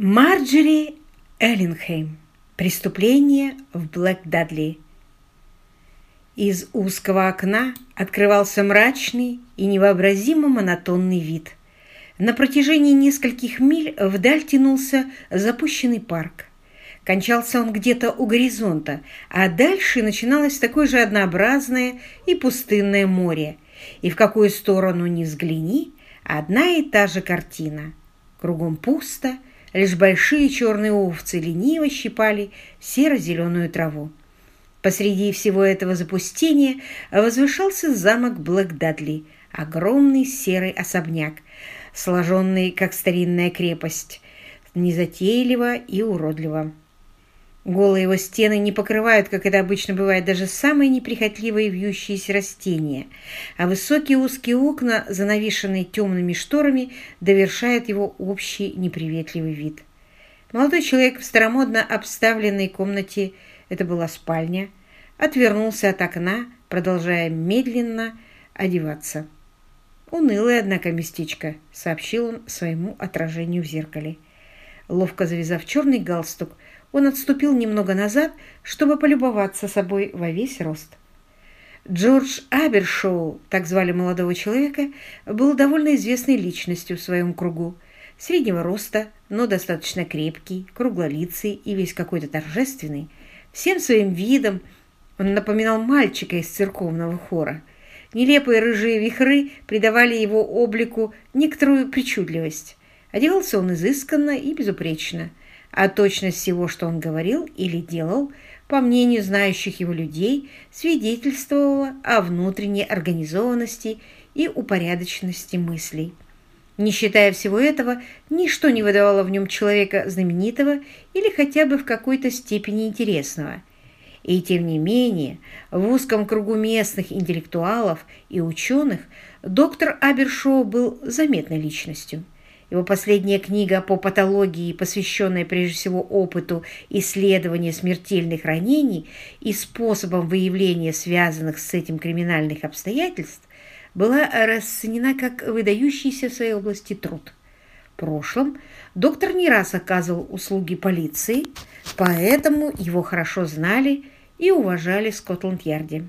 Марджери Эллингхейм. Преступление в Блэк-Дадли. Из узкого окна открывался мрачный и невообразимо монотонный вид. На протяжении нескольких миль вдаль тянулся запущенный парк. Кончался он где-то у горизонта, а дальше начиналось такое же однообразное и пустынное море. И в какую сторону ни взгляни, одна и та же картина. Кругом пусто, Лишь большие черные овцы лениво щипали серо-зеленую траву. Посреди всего этого запустения возвышался замок Блэк-Дадли, огромный серый особняк, сложенный, как старинная крепость, незатейливо и уродливо. Голые его стены не покрывают, как это обычно бывает, даже самые неприхотливые вьющиеся растения, а высокие узкие окна, занавешенные темными шторами, довершают его общий неприветливый вид. Молодой человек в старомодно обставленной комнате, это была спальня, отвернулся от окна, продолжая медленно одеваться. «Унылое, однако, местечко», — сообщил он своему отражению в зеркале. Ловко завязав черный галстук, он отступил немного назад, чтобы полюбоваться собой во весь рост. Джордж Абершоу, так звали молодого человека, был довольно известной личностью в своем кругу. Среднего роста, но достаточно крепкий, круглолицый и весь какой-то торжественный. Всем своим видом он напоминал мальчика из церковного хора. Нелепые рыжие вихры придавали его облику некоторую причудливость. Одевался он изысканно и безупречно – а точность всего, что он говорил или делал, по мнению знающих его людей, свидетельствовала о внутренней организованности и упорядоченности мыслей. Не считая всего этого, ничто не выдавало в нем человека знаменитого или хотя бы в какой-то степени интересного. И тем не менее, в узком кругу местных интеллектуалов и ученых доктор Абершоу был заметной личностью – его последняя книга по патологии, посвященная прежде всего опыту исследования смертельных ранений и способам выявления связанных с этим криминальных обстоятельств, была расценена как выдающийся в своей области труд. В прошлом доктор не раз оказывал услуги полиции, поэтому его хорошо знали и уважали в Скотланд-Ярде.